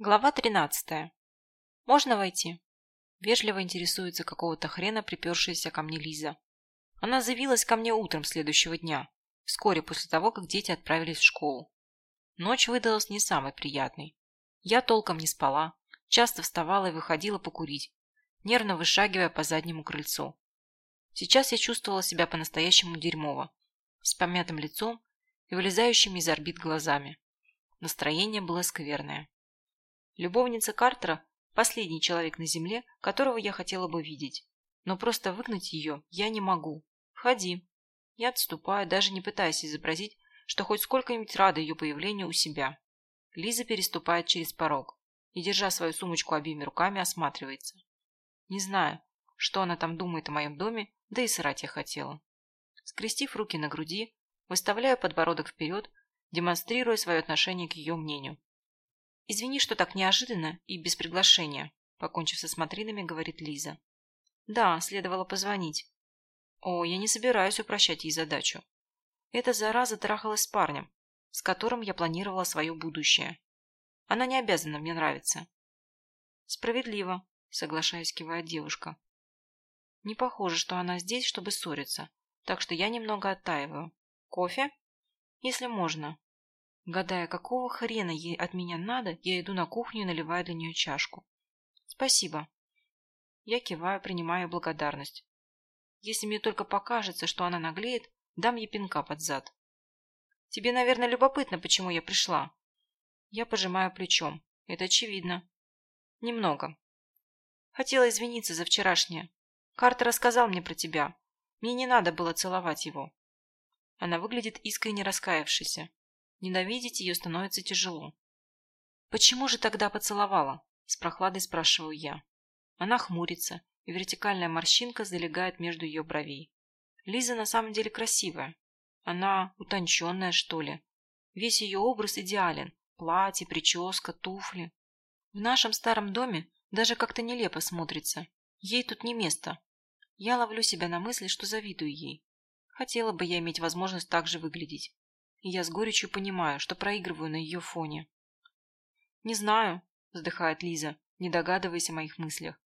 Глава 13. «Можно войти?» Вежливо интересуется какого-то хрена припершаяся ко мне Лиза. Она заявилась ко мне утром следующего дня, вскоре после того, как дети отправились в школу. Ночь выдалась не самой приятной. Я толком не спала, часто вставала и выходила покурить, нервно вышагивая по заднему крыльцу. Сейчас я чувствовала себя по-настоящему дерьмово, с помятым лицом и вылезающими из орбит глазами. Настроение было скверное. Любовница Картера – последний человек на Земле, которого я хотела бы видеть. Но просто выгнать ее я не могу. Входи. Я отступаю, даже не пытаясь изобразить, что хоть сколько-нибудь рада ее появлению у себя. Лиза переступает через порог и, держа свою сумочку обеими руками, осматривается. Не знаю, что она там думает о моем доме, да и срать я хотела. Скрестив руки на груди, выставляю подбородок вперед, демонстрируя свое отношение к ее мнению. «Извини, что так неожиданно и без приглашения», покончив со смотринами, говорит Лиза. «Да, следовало позвонить». «О, я не собираюсь упрощать ей задачу. Эта зараза трахалась с парнем, с которым я планировала свое будущее. Она не обязана мне нравиться». «Справедливо», соглашаясь, кивает девушка. Не похоже, что она здесь, чтобы ссориться, так что я немного оттаиваю. Кофе? Если можно. Гадая, какого хрена ей от меня надо, я иду на кухню и наливаю для нее чашку. Спасибо. Я киваю, принимая благодарность. Если мне только покажется, что она наглеет, дам ей пинка под зад. Тебе, наверное, любопытно, почему я пришла. Я пожимаю плечом. Это очевидно. Немного. Хотела извиниться за вчерашнее. Картер рассказал мне про тебя. Мне не надо было целовать его. Она выглядит искренне раскаявшейся. Ненавидеть ее становится тяжело. «Почему же тогда поцеловала?» – с прохладой спрашиваю я. Она хмурится, и вертикальная морщинка залегает между ее бровей. Лиза на самом деле красивая. Она утонченная, что ли. Весь ее образ идеален. Платье, прическа, туфли. В нашем старом доме даже как-то нелепо смотрится. Ей тут не место. Я ловлю себя на мысли, что завидую ей. Хотела бы я иметь возможность так же выглядеть и я с горечью понимаю, что проигрываю на ее фоне. «Не знаю», – вздыхает Лиза, не догадываясь о моих мыслях.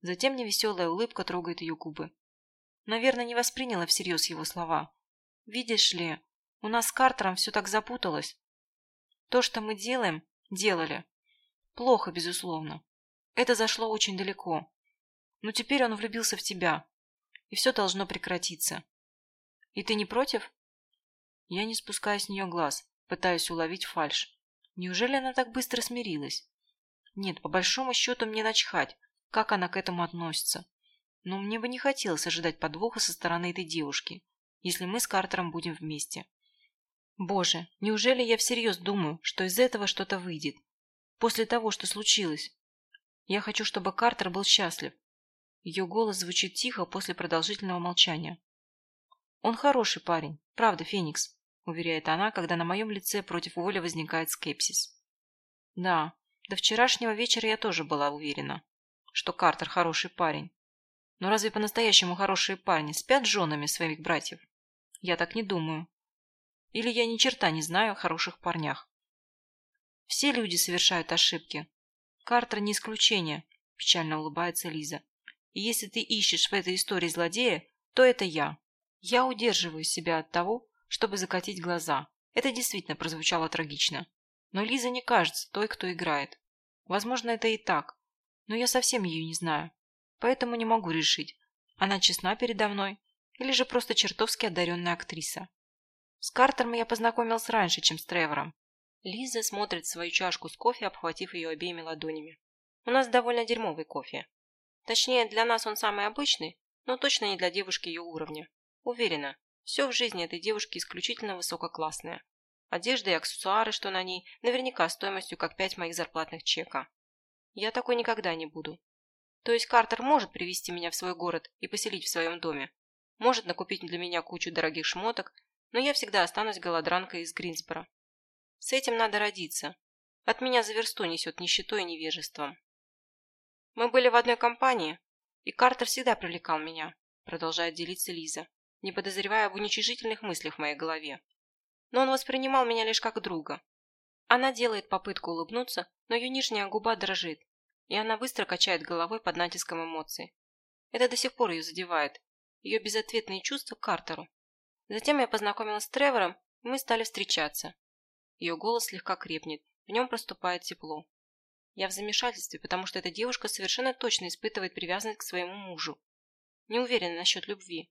Затем невеселая улыбка трогает ее губы. Наверное, не восприняла всерьез его слова. «Видишь ли, у нас с Картером все так запуталось. То, что мы делаем, делали. Плохо, безусловно. Это зашло очень далеко. Но теперь он влюбился в тебя, и все должно прекратиться. И ты не против?» Я не спускаю с нее глаз, пытаюсь уловить фальшь. Неужели она так быстро смирилась? Нет, по большому счету мне начхать, как она к этому относится. Но мне бы не хотелось ожидать подвоха со стороны этой девушки, если мы с Картером будем вместе. Боже, неужели я всерьез думаю, что из этого что-то выйдет? После того, что случилось. Я хочу, чтобы Картер был счастлив. Ее голос звучит тихо после продолжительного молчания. Он хороший парень, правда, Феникс уверяет она, когда на моем лице против воли возникает скепсис. Да, до вчерашнего вечера я тоже была уверена, что Картер хороший парень. Но разве по-настоящему хорошие парни спят с женами своих братьев? Я так не думаю. Или я ни черта не знаю о хороших парнях. Все люди совершают ошибки. Картер не исключение, печально улыбается Лиза. И если ты ищешь в этой истории злодея, то это я. Я удерживаю себя от того, чтобы закатить глаза. Это действительно прозвучало трагично. Но Лиза не кажется той, кто играет. Возможно, это и так. Но я совсем ее не знаю. Поэтому не могу решить, она честна передо мной или же просто чертовски одаренная актриса. С Картером я познакомился раньше, чем с Тревором. Лиза смотрит свою чашку с кофе, обхватив ее обеими ладонями. У нас довольно дерьмовый кофе. Точнее, для нас он самый обычный, но точно не для девушки ее уровня. Уверена, все в жизни этой девушки исключительно высококлассное. Одежда и аксессуары, что на ней, наверняка стоимостью как пять моих зарплатных чека. Я такой никогда не буду. То есть Картер может привести меня в свой город и поселить в своем доме. Может накупить для меня кучу дорогих шмоток, но я всегда останусь голодранкой из Гринсбора. С этим надо родиться. От меня за версту несет нищетой и невежеством. Мы были в одной компании, и Картер всегда привлекал меня, продолжает делиться Лиза не подозревая об уничижительных мыслях в моей голове. Но он воспринимал меня лишь как друга. Она делает попытку улыбнуться, но ее нижняя губа дрожит, и она быстро качает головой под натиском эмоций. Это до сих пор ее задевает. Ее безответные чувства к Картеру. Затем я познакомилась с Тревором, и мы стали встречаться. Ее голос слегка крепнет, в нем проступает тепло. Я в замешательстве, потому что эта девушка совершенно точно испытывает привязанность к своему мужу. Не уверена насчет любви.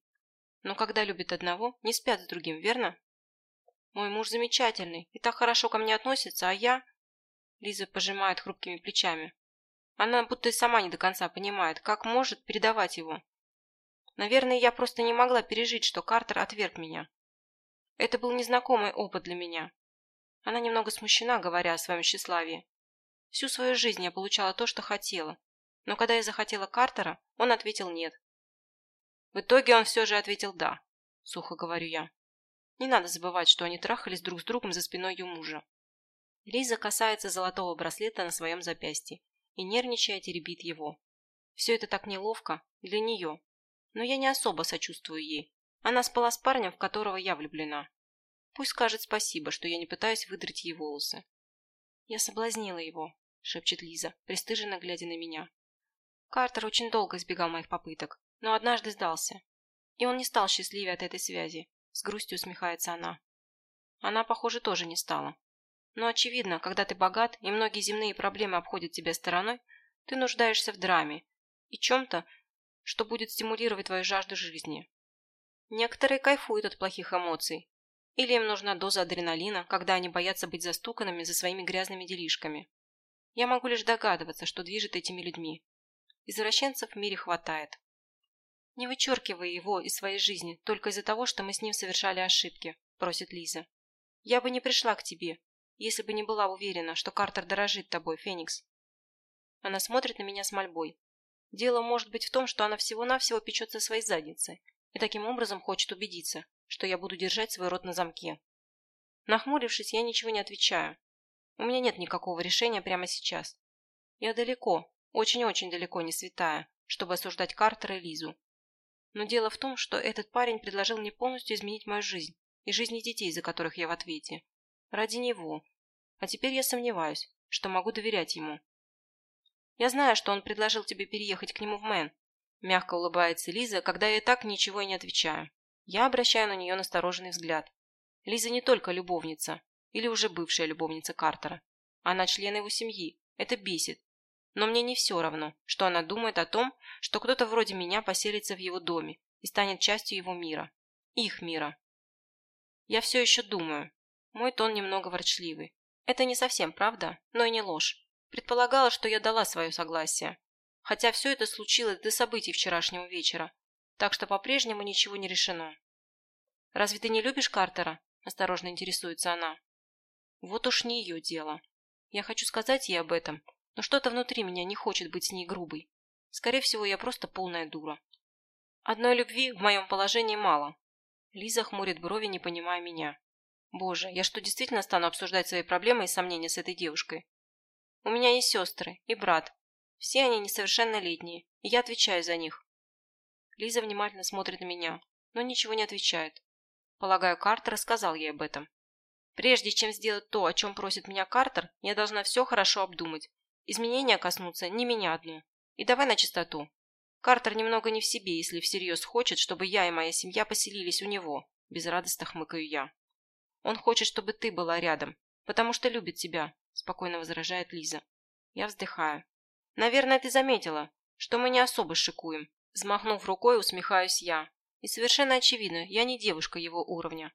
Но когда любит одного, не спят с другим, верно? Мой муж замечательный и так хорошо ко мне относится, а я... Лиза пожимает хрупкими плечами. Она будто и сама не до конца понимает, как может передавать его. Наверное, я просто не могла пережить, что Картер отверг меня. Это был незнакомый опыт для меня. Она немного смущена, говоря о своем тщеславии. Всю свою жизнь я получала то, что хотела. Но когда я захотела Картера, он ответил нет. В итоге он все же ответил «да», — сухо говорю я. Не надо забывать, что они трахались друг с другом за спиной ее мужа. Лиза касается золотого браслета на своем запястье и, нервничая, теребит его. Все это так неловко для нее. Но я не особо сочувствую ей. Она спала с парнем, в которого я влюблена. Пусть скажет спасибо, что я не пытаюсь выдрать ей волосы. Я соблазнила его, шепчет Лиза, пристыженно глядя на меня. Картер очень долго избегал моих попыток, но однажды сдался. И он не стал счастливее от этой связи. С грустью усмехается она. Она, похоже, тоже не стала. Но очевидно, когда ты богат и многие земные проблемы обходят тебя стороной, ты нуждаешься в драме и чем-то, что будет стимулировать твою жажду жизни. Некоторые кайфуют от плохих эмоций, или им нужна доза адреналина, когда они боятся быть застуканными за своими грязными делишками. Я могу лишь догадываться, что движет этими людьми. Извращенцев в мире хватает. «Не вычеркивай его из своей жизни только из-за того, что мы с ним совершали ошибки», – просит Лиза. «Я бы не пришла к тебе, если бы не была уверена, что Картер дорожит тобой, Феникс». Она смотрит на меня с мольбой. Дело может быть в том, что она всего-навсего печется своей задницей и таким образом хочет убедиться, что я буду держать свой рот на замке. Нахмурившись, я ничего не отвечаю. У меня нет никакого решения прямо сейчас. Я далеко, очень-очень далеко не святая, чтобы осуждать Картера и Лизу. Но дело в том, что этот парень предложил мне полностью изменить мою жизнь и жизни детей, за которых я в ответе. Ради него. А теперь я сомневаюсь, что могу доверять ему. Я знаю, что он предложил тебе переехать к нему в Мэн. Мягко улыбается Лиза, когда я так ничего и не отвечаю. Я обращаю на нее настороженный взгляд. Лиза не только любовница, или уже бывшая любовница Картера. Она член его семьи. Это бесит. Но мне не все равно, что она думает о том, что кто-то вроде меня поселится в его доме и станет частью его мира. Их мира. Я все еще думаю. Мой тон немного ворчливый. Это не совсем правда, но и не ложь. Предполагала, что я дала свое согласие. Хотя все это случилось до событий вчерашнего вечера, так что по-прежнему ничего не решено. «Разве ты не любишь Картера?» – осторожно интересуется она. Вот уж не ее дело. Я хочу сказать ей об этом, но что-то внутри меня не хочет быть с ней грубой. Скорее всего, я просто полная дура. Одной любви в моем положении мало. Лиза хмурит брови, не понимая меня. Боже, я что, действительно стану обсуждать свои проблемы и сомнения с этой девушкой? У меня есть сестры и брат. Все они несовершеннолетние, и я отвечаю за них. Лиза внимательно смотрит на меня, но ничего не отвечает. Полагаю, Картер рассказал ей об этом. Прежде чем сделать то, о чем просит меня Картер, я должна все хорошо обдумать. Изменения коснутся не меня одну. И давай на чистоту. Картер немного не в себе, если всерьез хочет, чтобы я и моя семья поселились у него. Безрадостно хмыкаю я. Он хочет, чтобы ты была рядом, потому что любит тебя, спокойно возражает Лиза. Я вздыхаю. Наверное, ты заметила, что мы не особо шикуем. Взмахнув рукой, усмехаюсь я. И совершенно очевидно, я не девушка его уровня.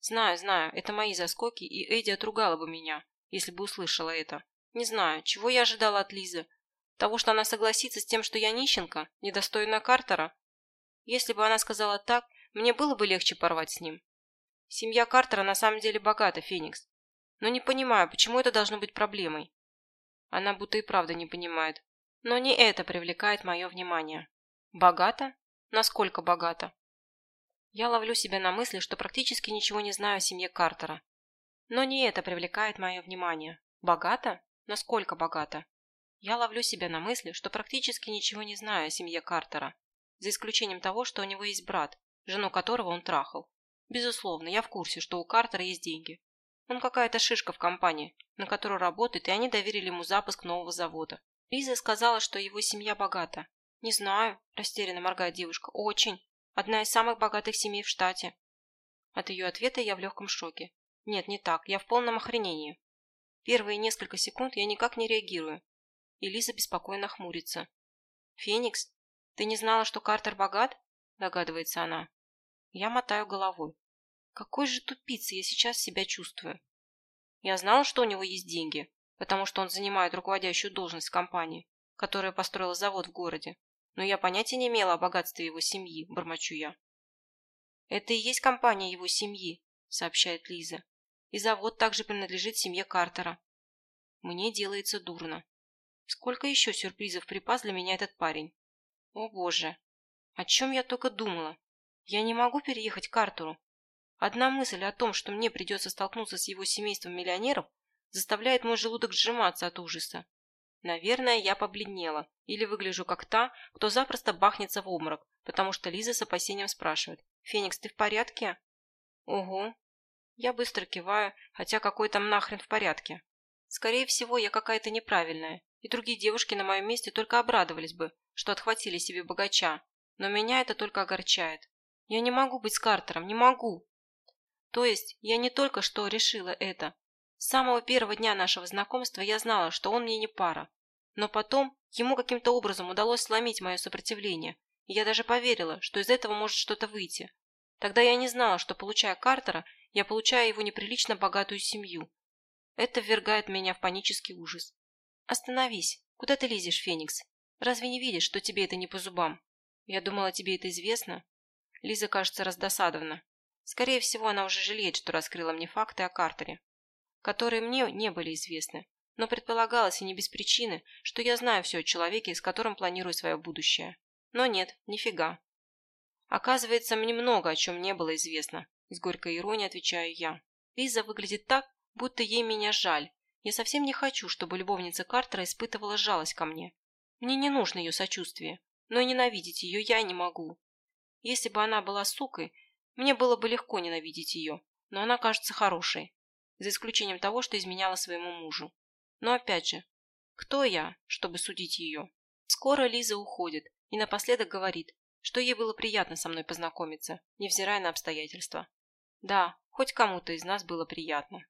Знаю, знаю, это мои заскоки, и Эдди отругала бы меня, если бы услышала это. Не знаю, чего я ожидала от Лизы. Того, что она согласится с тем, что я нищенка, недостойна Картера? Если бы она сказала так, мне было бы легче порвать с ним. Семья Картера на самом деле богата, Феникс. Но не понимаю, почему это должно быть проблемой. Она будто и правда не понимает. Но не это привлекает мое внимание. Богата? Насколько богата? Я ловлю себя на мысли, что практически ничего не знаю о семье Картера. Но не это привлекает мое внимание. Богата? Насколько богата? Я ловлю себя на мысли, что практически ничего не знаю о семье Картера, за исключением того, что у него есть брат, жену которого он трахал. Безусловно, я в курсе, что у Картера есть деньги. Он какая-то шишка в компании, на которую работает, и они доверили ему запуск нового завода. Лиза сказала, что его семья богата. «Не знаю», – растерянно моргает девушка. «Очень. Одна из самых богатых семей в штате». От ее ответа я в легком шоке. Нет, не так. Я в полном охренении. Первые несколько секунд я никак не реагирую. И Лиза беспокойно хмурится. «Феникс, ты не знала, что Картер богат?» – догадывается она. Я мотаю головой. Какой же тупицей я сейчас себя чувствую. Я знала, что у него есть деньги, потому что он занимает руководящую должность в компании, которая построила завод в городе. Но я понятия не имела о богатстве его семьи, бормочу я. «Это и есть компания его семьи», – сообщает Лиза. «И завод также принадлежит семье Картера». Мне делается дурно. Сколько еще сюрпризов припас для меня этот парень? О боже! О чем я только думала? Я не могу переехать к Артуру. Одна мысль о том, что мне придется столкнуться с его семейством миллионеров, заставляет мой желудок сжиматься от ужаса. Наверное, я побледнела или выгляжу как та, кто запросто бахнется в обморок, потому что Лиза с опасением спрашивает. «Феникс, ты в порядке?» «Ого». Я быстро киваю, хотя какой там нахрен в порядке. Скорее всего, я какая-то неправильная, и другие девушки на моем месте только обрадовались бы, что отхватили себе богача. Но меня это только огорчает. Я не могу быть с Картером, не могу. То есть, я не только что решила это. С самого первого дня нашего знакомства я знала, что он мне не пара. Но потом ему каким-то образом удалось сломить мое сопротивление, и я даже поверила, что из этого может что-то выйти. Тогда я не знала, что, получая Картера, я получаю его неприлично богатую семью. Это ввергает меня в панический ужас. «Остановись! Куда ты лезешь, Феникс? Разве не видишь, что тебе это не по зубам? Я думала, тебе это известно?» Лиза кажется раздосадована. Скорее всего, она уже жалеет, что раскрыла мне факты о Картере, которые мне не были известны, но предполагалось и не без причины, что я знаю все о человеке, с которым планирую свое будущее. Но нет, нифига. Оказывается, мне много о чем не было известно, с горькой иронией отвечаю я. Лиза выглядит так, будто ей меня жаль, я совсем не хочу, чтобы любовница Картера испытывала жалость ко мне. Мне не нужно ее сочувствие, но и ненавидеть ее я не могу. Если бы она была сукой, мне было бы легко ненавидеть ее, но она кажется хорошей, за исключением того, что изменяла своему мужу. Но опять же, кто я, чтобы судить ее? Скоро Лиза уходит и напоследок говорит, что ей было приятно со мной познакомиться, невзирая на обстоятельства. Да, хоть кому-то из нас было приятно.